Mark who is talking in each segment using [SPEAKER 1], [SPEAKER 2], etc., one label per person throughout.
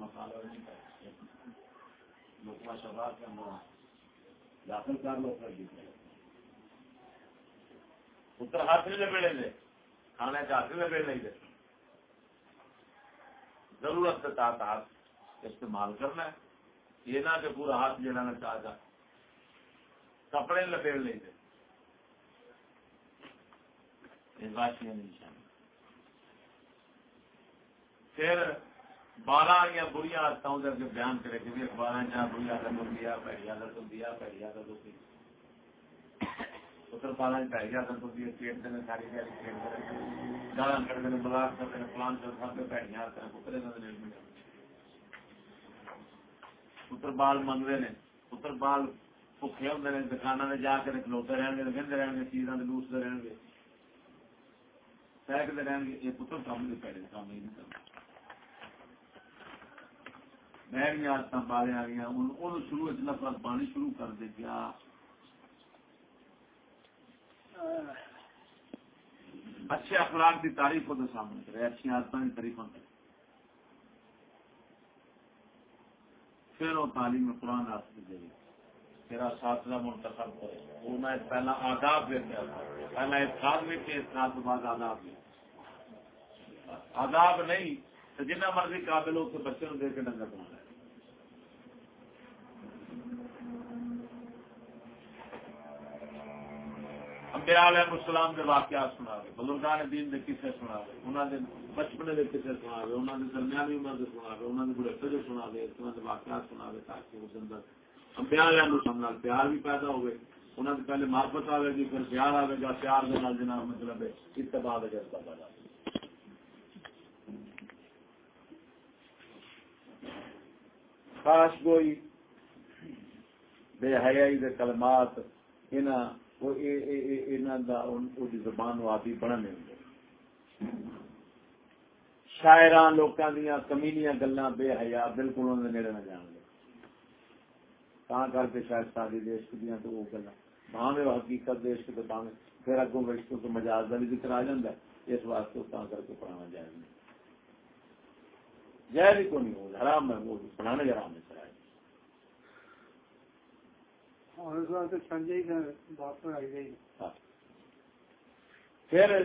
[SPEAKER 1] مسالہ کے اندر داخل کر دیتے پتر ہاتھ نہیں لپیڑے دے کھانے کا ہاتھ لپیڑ نہیں دے ضرورت کے تحت ہاتھ استعمال کرنا ہے۔ یہ نہ کہ پورا ہاتھ جلانا چاہ جا کپڑے لپیڑ نہیں دے اس بات کی پھر بارہ یا بری آدت ادھر کے بیان کرے کہ بارہ جہاں بری آدت ہو دیا پہلی آدت ہو دیا پہلی آدت ہو دیا اتر پالا پہلی آدت ہو دیا پیٹ دینے ساری پیاری پیٹ کرے گالا کر دینے بلاک کر دینے پلان کر سب کے پہلی آدت کرے پتر پتر بال منگتے ہیں پتر بال بھوکے ہوتے ہیں دکانوں میں جا کے کھلوتے رہن گے، گندے رہن گے، چیزاں لوستے رہن گے۔ سہکتے رہن گے، یہ پتر کام نہیں پڑے کام نہیں۔ کرنا میں بھی آدت پالے آ گیا شروع نفرت پانی شروع کر دے گیا اچھے اخلاق کی تعریف کو تو سامنے کرے، اچھی آدت کی تعریف کرے پھر وہ تعلیم قرآن حاصل دے جی۔ تیرا ساتھ منتخب کرے۔ وہ میں پہلا آداب دیتے پہلا احساس بھی تھے اس کے بعد آداب بھی آداب نہیں، تو جنہ مرضی قابل ہو کے بچے دے کے ڈنگر بنا امبیا علیہ السلام کے واقعات سنا رہے بزرگان دین نے کسے سنا رہے انہوں نے بچپنے کے کسے سنا رہے انہوں نے درمیانی عمر سے سنا رہے انہوں نے بڑھے جو سنا رہے انہوں نے واقعات سنا رہے تاکہ اس اندر امبیا علیہ السلام پیار بھی پیدا ہوئے۔ انہوں نے پہلے محبت آئے گی، پھر پیار آئے گا، پیار کے نال جناب مطلب اتباع جذبہ پیدا خاص کوئی بے حیائی دے کلمات، انہاں زبان آدی بڑھنے شاعر لوگ دیا کمینیاں گلا بے حیا، بالکل انہوں نے نیڑے نہ جان گے تا کر کے شاید ساری دیش دیا تو وہ گلا بھاوے حقیقت دیش کے بھاوے پھر اگوں رشتوں کو مجاز کا بھی ذکر آ جاتا ہے۔ اس واسطے تا کر کے پڑھانا جائز نہیں۔ جائز ہی کو نہیں ہو، حرام ہے، وہ پڑھانے حرام ہے پھر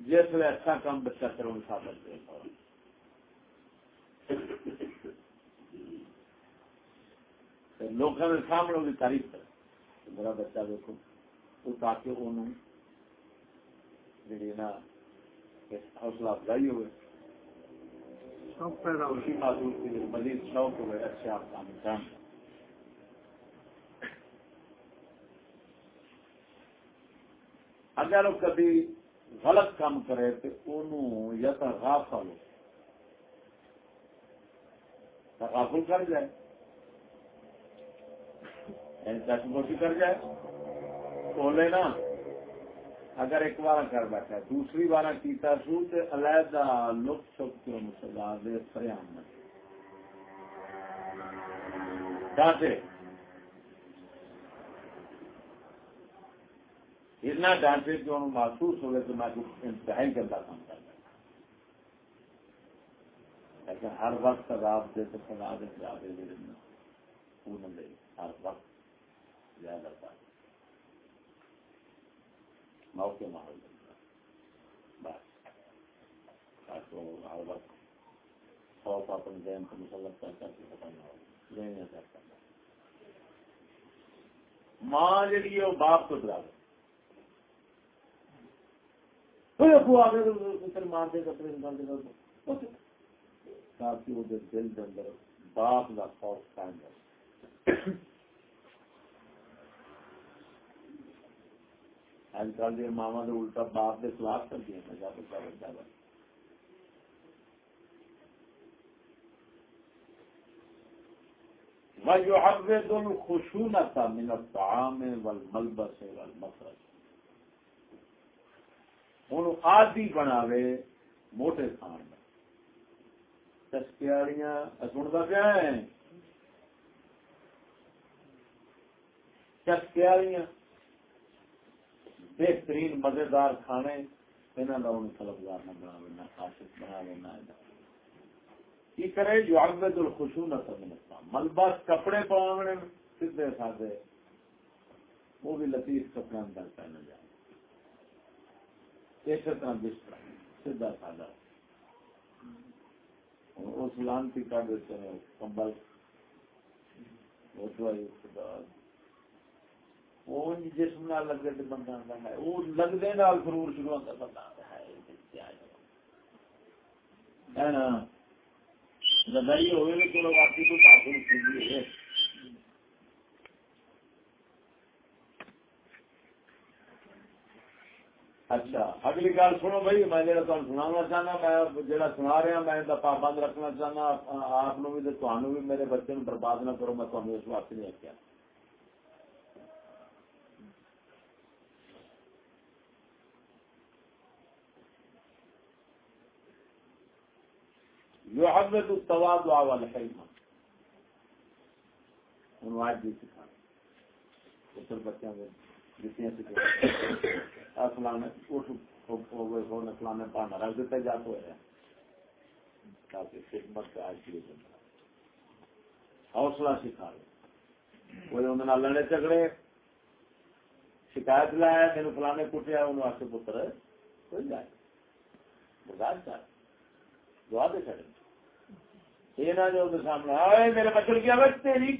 [SPEAKER 1] جس ویسے اچھا کام بچہ کرو ثابت دے لوگوں کے سامنے وہ تعریف کر میرا بچہ دیکھو وہ تاکہ انہوں جی نا حوصلہ افزائی ہوئے مزید شوق ہوئے اچھے آپ کام کام اگر وہ کبھی غلط کام کرے تو یا تو غافل ہو تغافل کر جائے۔ یعنی دس موٹی کر جائے۔ بولے نا۔ اگر ایک بار کر بیٹھا دوسری بار کیتا سو تو علیحدہ لطف چپ کے مسلا دے فریام ڈانٹے اتنا ڈانٹے کہ انہوں محسوس ہو گئے تو میں کچھ انتہائی گندا کام کر لیکن ہر وقت عذاب دے تو خدا دے زیادہ دے دینا پورن دے ہر وقت زیادہ پائے موقع ماحول بس۔ تو ہر وقت خوف اپنے ذہن کو مسلط کر کر کے ختم نہ ہو۔ ذہن کرتا ماں جی وہ باپ کو ڈرا دے دل اندر باپ خوف قائم اج کل ماوا نے الٹا باپ کے خلاف کر دیا نشا بچہ بچہ بچہ ويعرض الخشونة ہوں آدی بناوے موٹے کھان چسکیاڑیاں سنتا پیا ہے چسکیاڑیاں بہترین مزیدار کھانے انہوں کا ان طلبگار نہ بنا لینا خاص بنا لینا کی کرے جو آگے تو خوشو نہ سمجھتا کپڑے پاؤنے سیدھے سادے وہ بھی لطیف کپڑے اندر پہنے جائے اسی طرح بستر سیدھا سادہ۔ اس لانتی کا کمبل جسم نہ لگے تو بندہ ہے۔ وہ لگتے نال فرور شروع ہوتا بندہ ہے نا؟ ہوئے تو چلو باقی تو تاثر ہے۔ اچھا اگلی گل سنو بھائی، میں جڑا جا سنا چاہنا، میں جا سنا رہا، میں پابند رکھنا چاہنا، آپ بھی تمہوں بھی میرے بچے نو برباد نہ کرو، میں تمہیں اس واسطے نہیں آخیا جو حد میں تو توا دعا والا بچوں کو فلانے رکھ دیتا جا تو ہے تاکہ خدمت حوصلہ سکھا۔ دے کوئی لڑے جھگڑے، شکایت لایا تین فلانے کٹیا، انہوں آخر پتر کوئی جائے۔ دعا دے چڑے یہ نہ جو سامنے میرے بچے کیا بچتے نہیں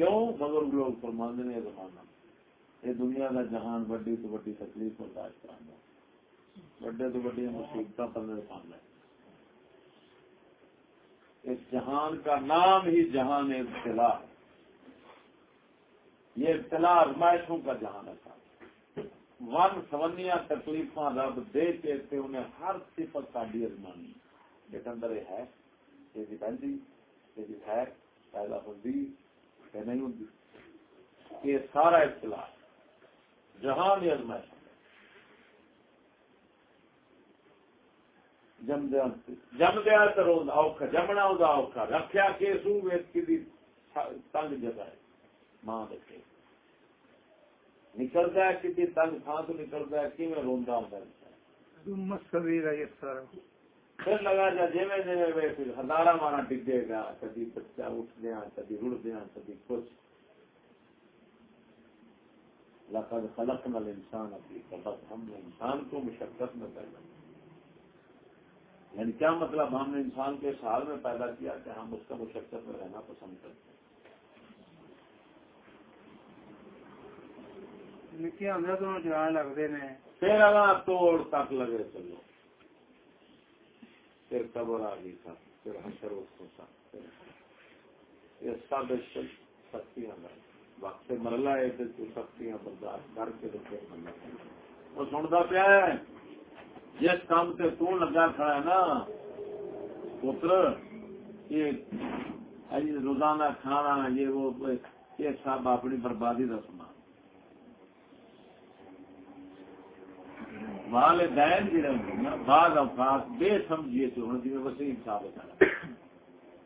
[SPEAKER 1] کیوں؟ بزرگ لوگ فرمان نے یہ زمانہ یہ دنیا کا جہان وڈی تو وڈی تکلیف برداشت کرنا وڈے تو وڈی مصیبت پندرہ سامنے اس جہان کا نام ہی جہان ابتلا ہے۔ یہ ابتلا ازمائشوں کا جہان ہے۔ ون سونیا تکلیف رب دے کے انہیں ہر صفت کا ڈی ازمانی ایک اندر یہ ہے، یہ بہنتی جی، یہ ہے پیدا ہوتی کہ نہیں ہوں یہ سارا اختلاف جہان ازمائش جم دیا ہاں اوکھا، جمنا ہوگا اوکھا۔ رکھیا کے سو کی تنگ جگہ ہے۔ ماں دیکھے نکلتا ہے کسی تنگ تھان تو نکلتا ہے کہ میں روندا ہوں پھر لگا جا جی میں پھر ہزارہ مارا ڈگے گا کبھی بچہ اٹھ دیا کبھی رڑ دیا کبھی کچھ لقد خلقنا الانسان ابھی بس ہم نے انسان کو مشقت میں پیدا یعنی کیا مطلب ہم نے انسان کے سال میں پیدا کیا کہ ہم اس کا مشقت میں رہنا پسند کرتے ہیں پھر اگر توڑ تک لگے چلو پھر قبر آ گئی تھا، پھر حشر اس کو تھا یہ سب سختیاں وقت مرلا ہے تو سختیاں برداشت کر کے پھر مرنا وہ سنتا پیا ہے، جس کام سے تو لگا کھڑا ہے نا، پتر، یہ روزانہ کھانا، یہ وہ یہ سب اپنی بربادی کا سما والدین جڑے ہوں نا، بعض اوقات بے سمجھیے تو ہوں جی وسیم صاحب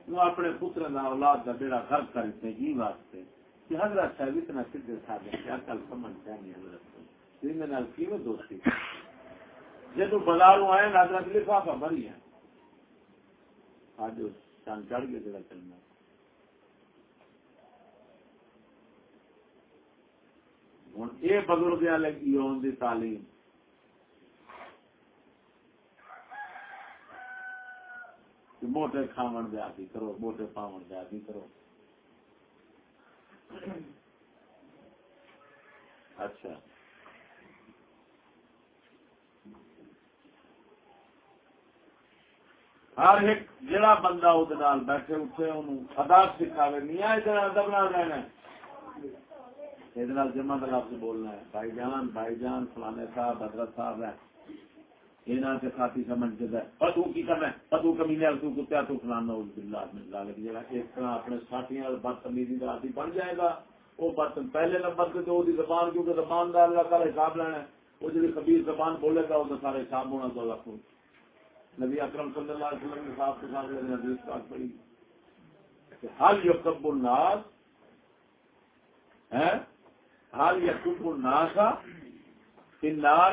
[SPEAKER 1] وہ اپنے پتر نہ اولاد کا بیڑا گھر کرتے ہی واسطے کہ حضرت صاحب اتنا سیدھے سادے کیا کل سمجھتا نہیں حضرت تین نال کی وہ دوستی؟ جب بازاروں آئے نا، حضرت لفافہ بھری ہے آج چاند چڑھ کے جگہ چلنا ہوں یہ بزرگ لگی ہوں تعلیم۔ موٹے کھاون دیا کرو، موٹے پاون دیا کرو۔ اچھا۔ ہر ایک جڑا بندہ وہ بیٹھے اٹھے ان ادب سکھاوے، میاں ادھر ادب نہ رہنا یہ جمع لفظ بولنا ہے۔ بھائی جان بھائی جان، فلانے صاحب، حضرت صاحب ہے۔ یہاں کے ساتھی سمجھ کے پتو کی کرنا پتو کمی نے تو کتیا تو فلانا لگ جائے گا ایک طرح اپنے ساتھیوں اور بدتمیزی کا آدمی بن جائے گا۔ وہ برتن پہلے نمبر پہ تو زبان کیونکہ زبان کا اللہ تعالی حساب لینا ہے۔ وہ جی کبیر زبان بولے گا وہ تو سارے حساب ہونا تو رکھوں نبی اکرم صلی اللہ علیہ وسلم کے صاحب کے ساتھ حدیث بات پڑی حال یقب الناس؟ حال یقب الناس نار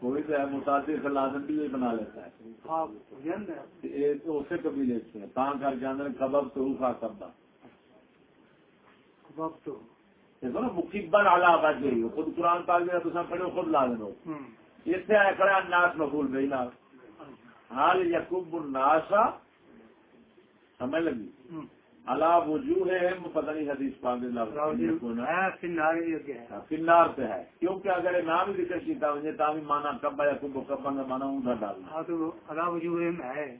[SPEAKER 1] کوئی تو ہے لازم بھی یہ بنا لیتا ہے۔ تو اسے قبیلے سے ہیں۔ تاں کر کے اندر کبب تو خا کبا۔
[SPEAKER 2] وقت ہو
[SPEAKER 1] دیکھو نا مکیبن علا وجہ ہی خود قرآن پاک تو پڑھو خود لازم ہو اتنے آئے کھڑا الناس مقبول بھائی نا۔ حال یقب الناسا سمجھ لگی؟ اللہ وجوہ ہے پتہ نہیں حدیث پاک لفظ
[SPEAKER 2] راوی
[SPEAKER 1] کون ہے۔ کیونکہ اگر نام ذکر کیتا بھی مانا کبا یا کبو کبا کا مانا ڈالنا
[SPEAKER 2] ہاں وجوه میں ہے۔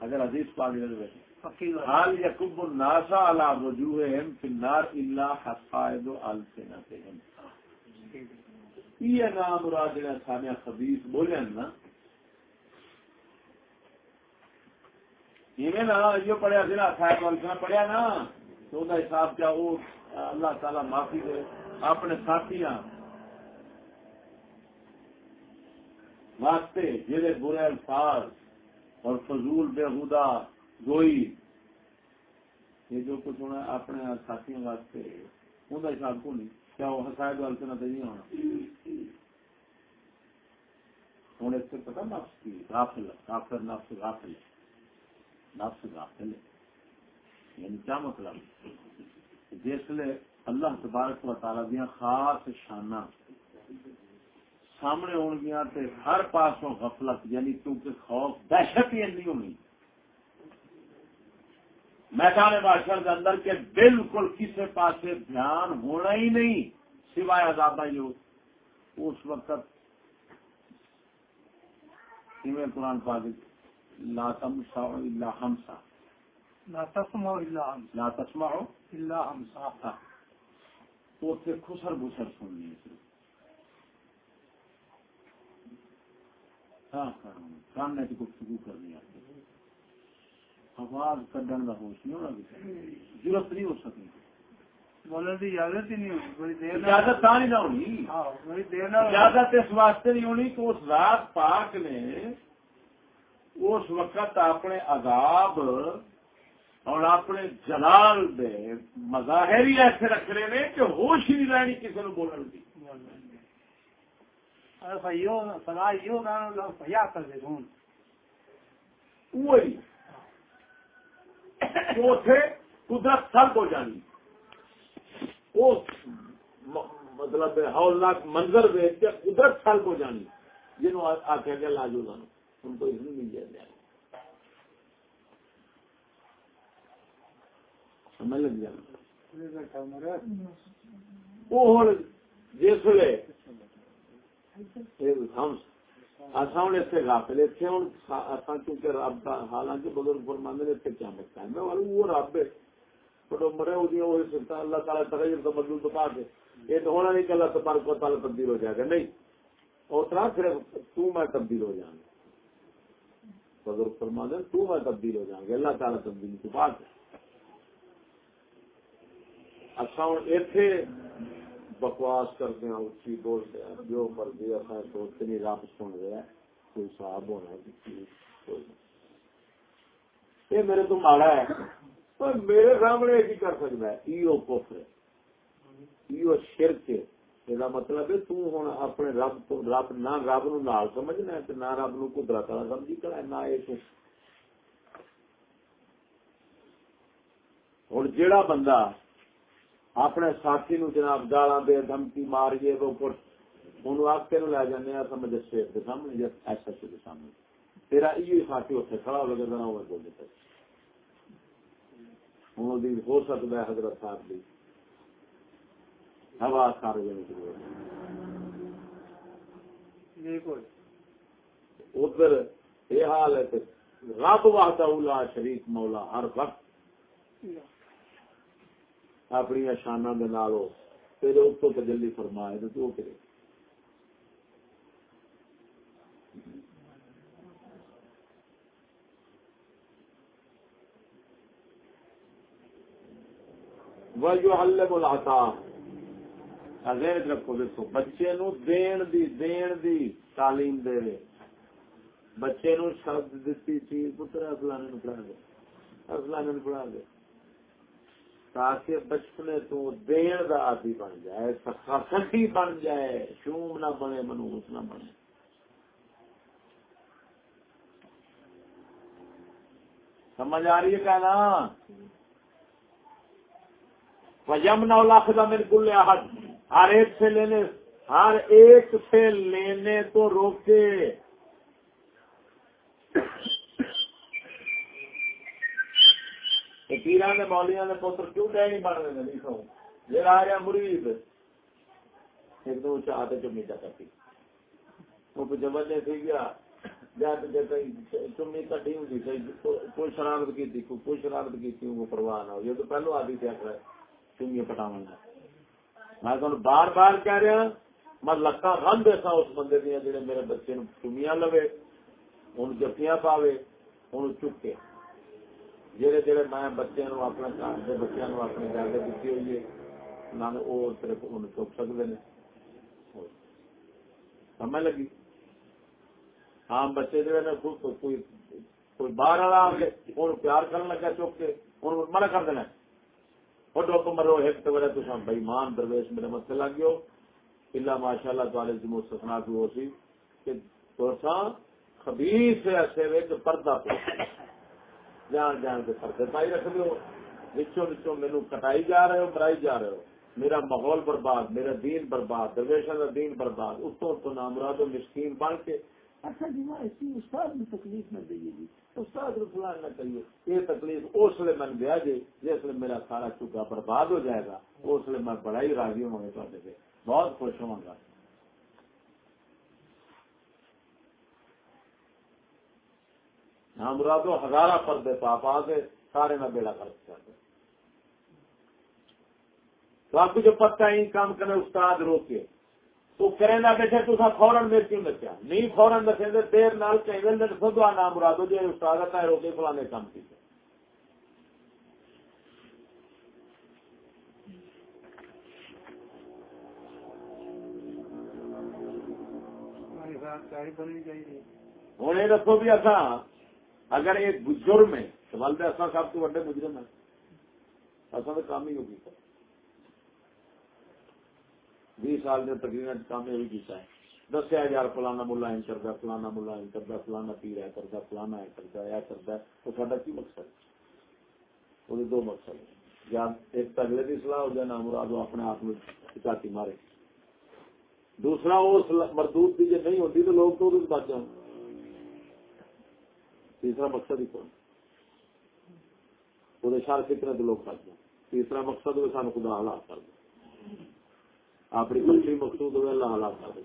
[SPEAKER 1] اگر حدیث پاک بیٹھے حال یقب الناسا علی وجوہہم فی النار الا حصائد السنتہم۔ یہ نام مراد خبیث نا یہ نا، یہ پڑھیا سی نا صاحب پڑھیا نا، تو دا حساب کیا وہ اللہ تعالی معافی دے، اپنے ساتھیاں واسطے جہے برے الفاظ اور فضول بےحدہ گوئی، یہ جو کچھ ہونا اپنے ساتھیوں واسطے ان کا حساب کو نہیں، کیا وہ حسائد والنا تو نہیں ہونا؟ ہوں، اس سے پتا نفس کی، غافل کافر نفس غافل۔ نفس غافل ہے یعنی کیا مطلب؟ جس لیے اللہ تبارک و تعالی دیا خاص شانہ سامنے ہون گیا تے ہر پاسوں غفلت یعنی کیونکہ خوف دہشت ہی نہیں ہونی۔ میدان بادشاہ کے اندر کے بالکل کسی پاس دھیان ہونا ہی نہیں سوائے عذاب جو اس وقت قرآن پاک لا تمسا الا ہمسا
[SPEAKER 2] لا تسمع الا ہم
[SPEAKER 1] لا تسمع
[SPEAKER 2] الا صاحب
[SPEAKER 1] تو اتنے خسر بسر سننی ہے ہاں کاننے کی گفتگو کرنی آتی آواز کڈن کا ہوش نہیں ہونا ضرورت نہیں ہو سکتی.
[SPEAKER 2] بولنے کی اجازت ہی نہیں ہوئی بڑی دیر
[SPEAKER 1] اجازت تا نہیں نہ ہونی.
[SPEAKER 2] ہاں بڑی دیر نہ
[SPEAKER 1] اجازت اس واسطے نہیں ہونی کہ اس رات پاک نے اس وقت اپنے عذاب اور اپنے جلال دے مظاہر ہی ایسے رکھنے نے کہ ہوش ہی نہیں رہنی کسی نے بولنے کی قدرت ہو جانی۔ وہ مطلب ہولناک منظر دیکھ کے قدرت سلب ہو جانی جنہوں آخیا گیا لاجو لانو ان کو اذن مل جائے سمجھ لگ جائے وہ ہوں جس ویلے ہوں اتنے غافل اتنے ہوں کیونکہ رب حالانکہ بزرگ فرماندے نے اتنے کیا مکتا ہے؟ میں وہ رب ہے۔ مرے وہ وہ اللہ تعالیٰ تغیر تو یہ تو ہونا نہیں کہ اللہ تبارک و تعالیٰ تبدیل ہو جائے گا۔ نہیں اتنا صرف تو میں تبدیل ہو جائیں گے بزرگ فرما دے، تو میں تبدیل ہو جائیں گے اللہ تعالیٰ تبدیل تو پا کے اچھا ہوں اتنے بکواس کرتے ہیں اچھی بولتے ہیں، جو مرضی اصل سوچتے نہیں رب سن رہا ہے کوئی صاحب ہونا یہ میرے تو ماڑا ہے۔ پر میرے سامنے کی کر سکتا ہے۔ ایو کفر ایو شرک ہے۔ یہ مطلب ہے تو ہوں اپنے رب تو رب نہ رب نو نال سمجھنا ہے تے نہ رب نو قدرت والا سمجھی کرا نہ یہ تو ہوں جیڑا بندہ اپنے ساتھی نو جناب گالا دے دھمکی مار ماریے وہ پر ان آختے نو لے جانے سمجھ شیر کے سامنے یا ایسا کے سامنے تیرا یہ ساتھی اتنے کھڑا ہو لگے وہ بولے تھے ہوں دی ہو سکتا ہے حضرت صاحب دی ہوا سارے ادھر یہ حال ہے رب وحدہ اولا شریف مولا ہر وقت اپنی شانا تجلی فرمائے تو کرے۔ وَيُعَلَّمُ الْعَطَاءُ حل رکھو دیکھو، بچے نو دین دی دین دی تعلیم دے رہے۔ بچے نو شبد دیتی چیز پتر فلانے نو پڑھا دے۔ فلانے نو پڑھا دے۔ تاکہ بچپنے تو دین دا آدھی بن جائے سخی بن جائے، شوم نہ بنے، منوس نہ بنے۔ سمجھ آ رہی ہے کیا نا وجم نو لاکھ کا میرے کل ہر ایک سے لینے، ہر ایک سے لینے تو روکے۔ پیران نے مولیاں نے پوتر کیوں کہ نہیں بن رہے نہیں لکھو یہ آ رہا مرید۔ ایک دو چاہ چمی جا کرتی وہ جبر نے تھی گیا چمی کٹی ہوں کوئی شرارت کی تھی، کوئی شرارت کی تھی، وہ پرواہ نہ ہو۔ یہ تو پہلو آدھی تھی آخر۔ چمی پٹاو میں تمہیں بار بار کہہ رہا میں لکا رن دیسا اس بندے دیا جڑے میرے بچے چومیاں لوے ان جفیاں پاوے ان چکے۔ جہے جہے میں بچے نو اپنے گھر کے بچوں نو اپنے گھر کے دیتی ہوئی ہے نہ وہ صرف ان چک سکتے ہیں سمجھ لگی؟ عام بچے جہے نے کوئی کوئی باہر والا آ کے ان پیار کرنے لگا چک کے ان منع کر دینا۔ فوٹو کو مرو ایک تو بڑا تو بھائی مان درویش میرے مت لگ گیا اللہ ماشاء تعالی جی مستفنا کی وہ سی کہ تو خبیر سے ایسے وے کہ پردہ پہ۔ جان جان کے پردے پائی رکھ دو نچو نچو مینو کٹائی جا رہے ہو برائی جا رہے ہو۔ میرا ماحول برباد، میرا دین برباد درویشوں کا دین برباد۔ اس تو نامراد و مسکین بن کے اچھا جی میں اسی استاد میں تکلیف نہ دئیے جی استاد رسولان نہ کریے یہ تکلیف اس لیے من گیا جی جس لیے میرا سارا چکا برباد ہو جائے گا، اس لیے میں بڑا ہی راضی ہوں گا تے بہت خوش ہوں گا۔ ہم مرادو ہزارہ پردے پاپ آ کے سارے میں بیڑا خرچ کر دیں تو آپ کو جو پتہ ہی کام کرنے استاد روکے۔ تو کریں نہ بیٹھے تو فورن میرے کیوں دسیا نہیں فورن دسیں گے دیر نال کہیں گے خود نام مرادو جو استاد ہے روکے فلانے کام کی ہوں یہ دسو بھی اصا اگر ایک جرم ہے تو بل تو اصا سب تو وڈے مجرم ہے کام ہی ہوگی بیس سال نے تقریباً کام یہ کیتا ہے۔ دس ہزار فلانا ملا ہے کرتا فلانا ملا ہے کرتا فلانا پیر ہے کرتا فلانا ہے کرتا ہے کرتا ہے۔ تو سارا کی مقصد؟ وہ دو مقصد ہے یا ایک تگلے کی سلاح ہو جائے نا مراد وہ اپنے آپ میں چاچی مارے۔ دوسرا اس مردود کی جی نہیں ہوتی تو لوگ تو بچ جاؤ تیسرا مقصد ہی کون؟ وہ شار فکر تو لوگ بچ جائیں تیسرا مقصد وہ سان خدا حالات کر دیں اپنی دوسری مقصود ہوئے اللہ حالات کر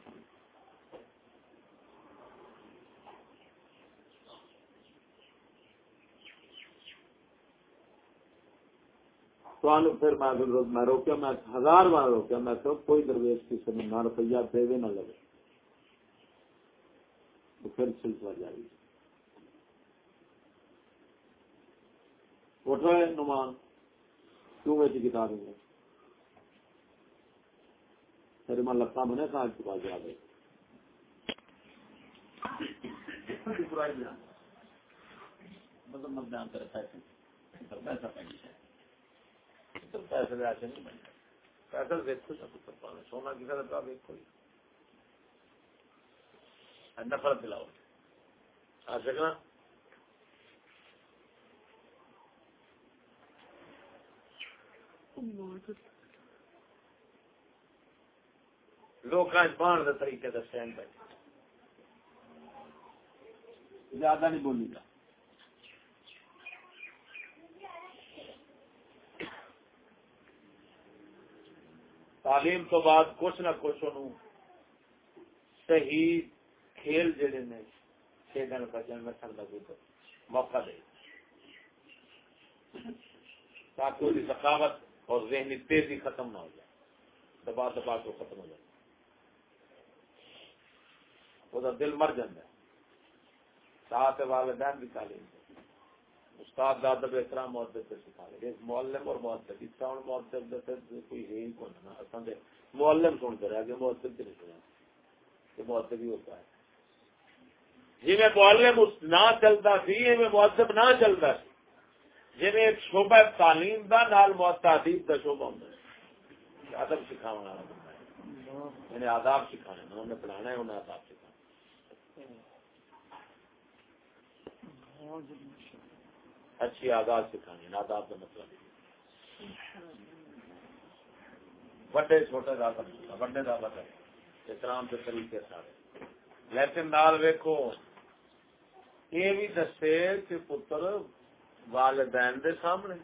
[SPEAKER 1] پھر میں میں روکیا، میں ہزار بار روکیا، میں تو کوئی درویش کسی نے نہ روپیہ دے نہ لگے۔ تو پھر سلسلہ جاری۔ اٹھو ہے نمان، کیوں ویسی کتاب پھر میں لگتا میں نے کہا چکا جا دے مطلب میں بیان کرے پیسے۔ پیسہ پیسہ پیسے ایسے نہیں بن پیسہ دیکھو سب سونا کسی کا دیکھو نفرت دلاؤ۔ آ سکنا لوگ بان کے طریقے زیادہ نہیں بولی گا تعلیم تو بعد کچھ نہ کچھ ان صحیح کھیل جڑے نے کھیلنے بچن میں سر لگے موقع دے۔ تاکہ ثقافت اور ذہنی تیزی ختم نہ ہو جائے۔ دبا دبا تو ختم ہو جائے۔ وہ دل مر جاتا ہے۔ ساتھ والدین بھی تعلیم استاد دادب احترام معدب سے سکھا رہے ایک معلم اور معدب اس کا ہوں معدب کوئی ہے ہی کون نا اصل دے معلم سنتے رہے کہ معدب کے نہیں سنا کہ معدب ہی ہوتا ہے۔ جی میں معلم اس نہ چلتا سی میں معدب نہ چلتا سی۔ جی میں ایک شعبہ تعلیم دا، نال معتادیب دا شعبہ ہوں ادب سکھاؤ والا بندہ ہے۔ انہیں آداب سکھانے انہیں پڑھانا ہے انہیں آداب سکھانا اچھی آداب سکھانی آداب کا مطلب۔ بڑے چھوٹے کا بڑے کا مطلب احترام کے طریقے سارے۔ لیکن نال ویکو یہ بھی دسے کہ پتر والدین دے سامنے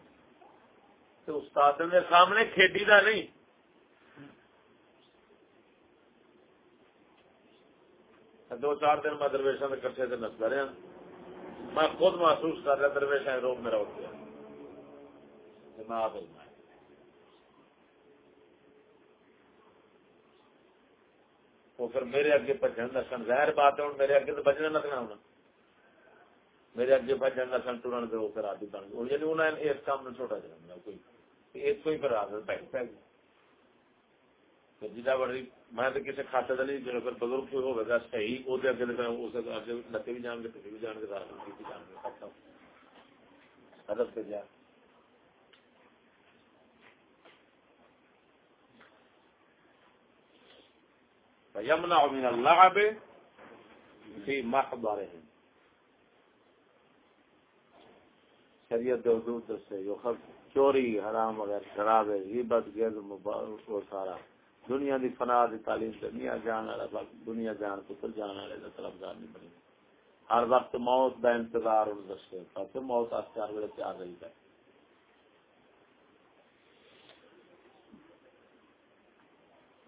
[SPEAKER 1] تو استاد دے سامنے کھیڈی دا نہیں۔ دو چار دن میں درویشوں کے کٹھے سے نسل رہا میں خود محسوس کر رہا درویش روگ میرا اٹھ گیا۔ میں آپ وہ پھر میرے اگے بجن کا سن، ظاہر بات ہے میرے اگے تو بجنے لگنا ہونا۔ میرے اگے بجن کا سن ٹورن دے پھر آدھی بن گئی یعنی انہوں اس کام میں چھوٹا چلا کوئی ایک کوئی پھر آدت پہ پہ گئی جا بڑی میں تو کسی کا نہیں بزرگ کوئی ہوگا صحیح وہ اگے لتے بھی جان گے بھی جان گے جان گے ادب سے جا۔ یمنا من اللعب فی محضرهم۔ شریعت دے حدود سے خب چوری، حرام وغیرہ شراب ہے غیبت مبارک سارا۔ دنیا دی فنا دی تعلیم دنیا جان والا دنیا جان پتر جان والے کا طلبدار نہیں بنی۔ ہر وقت موت دا انتظار ان دستے تاکہ موت اختیار ویلے تیار رہی ہے۔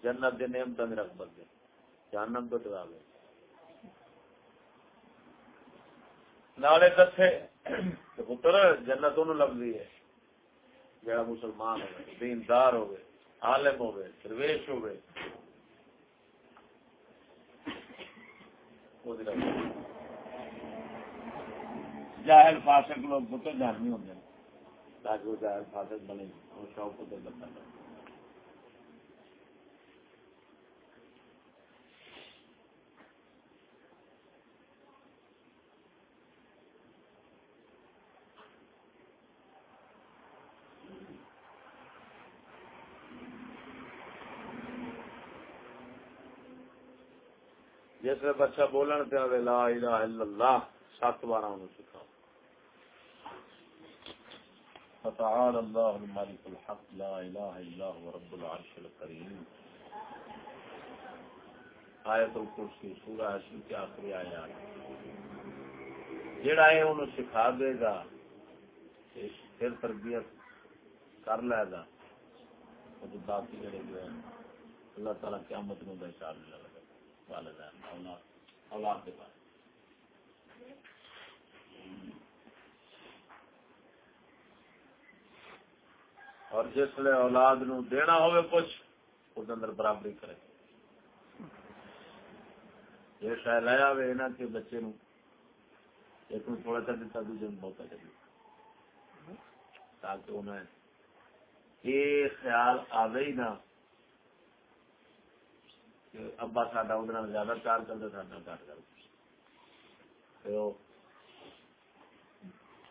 [SPEAKER 1] جنت دے نعمت میں رغبت دے۔ جہنم تو ڈرا گئے نالے دسے پتر، جنت انہوں لگتی ہے۔ جڑا مسلمان ہوئے، دیندار ہوئے۔ عالم ہوئے درویش ہوئے جاہل فاسق لوگ پتر جاننی وہ جاہل فاسق بنے شوق پتر بنتا جس میں بچہ بولن پہ لا الہ الا اللہ، سات بار انہوں سکھا فتعال اللہ الملک الحق، لا الہ الا هو رب العرش الکریم آیت الکرسی، سورہ حشر کی آخری آیات۔ جڑا ہے انہوں سکھا دے گا پھر تربیت کر لے گا تو باقی جڑے جو ہے اللہ تعالیٰ قیامت میں بہتر لگا۔ والدین اولاد اولاد کے بارے۔ اور جس لیے اولاد نو دینا ہوئے کچھ، اس اندر برابری کرے۔ یہ شاید لایا ہوئے نا کہ بچے نو ایک نو تھوڑا سا دیتا، دوسرے میں بہت اچھا تاکہ انہیں یہ خیال آوے ہی نہ ابا ساڈا ادھر زیادہ چار کرتا ساڈا کٹ کر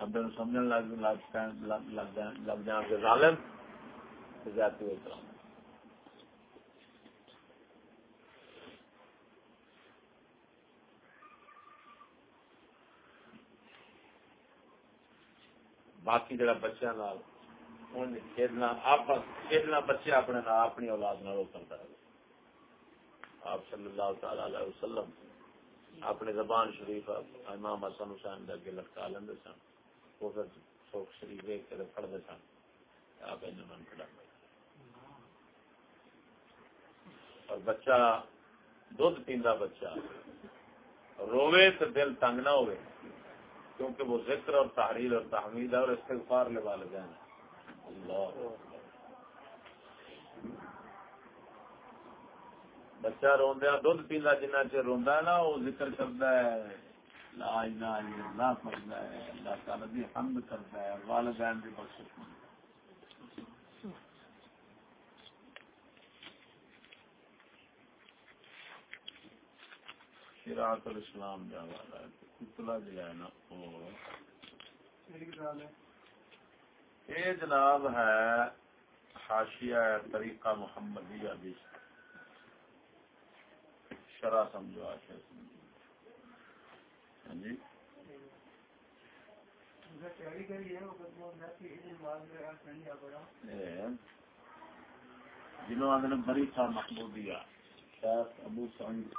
[SPEAKER 1] ابے لگ لگ لگ جان کے ظالم زیادتی ہوئی طرح باقی جڑا بچوں کھیلنا کھیلنا بچے اپنے اپنی اولاد نال کرتا رہے آپ صلی اللہ تعالی علیہ وسلم، اپنے زبان شریف امام حسن حسین دے اگے لٹکا لیندے سن، وہ پھر سوک شریف دیکھ کے پڑھتے سن۔ آپ من کھڑا اور بچہ دھد پیندا بچہ روے تو دل تنگ نہ ہوئے کیونکہ وہ ذکر اور تحریر اور تحمید اور استغفار لے والے والدین اللہ۔ بچہ روندیا دھد پیندا جنہ چر روندا نا وہ ذکر کرتا ہے لا الہ الا اللہ پڑھتا ہے اللہ تعالی دی حمد کرتا ہے والدین دی بخشش منگتا ہے شراعت الاسلام جا والا ہے کتلا جو ہے نا وہ یہ جناب ہے حاشیہ طریقہ محمدیہ بھی شرح سمجھو سمجھو۔ ہاں جی۔ جنہوں نے بری تھا محمودیہ شیخ ابو سعید۔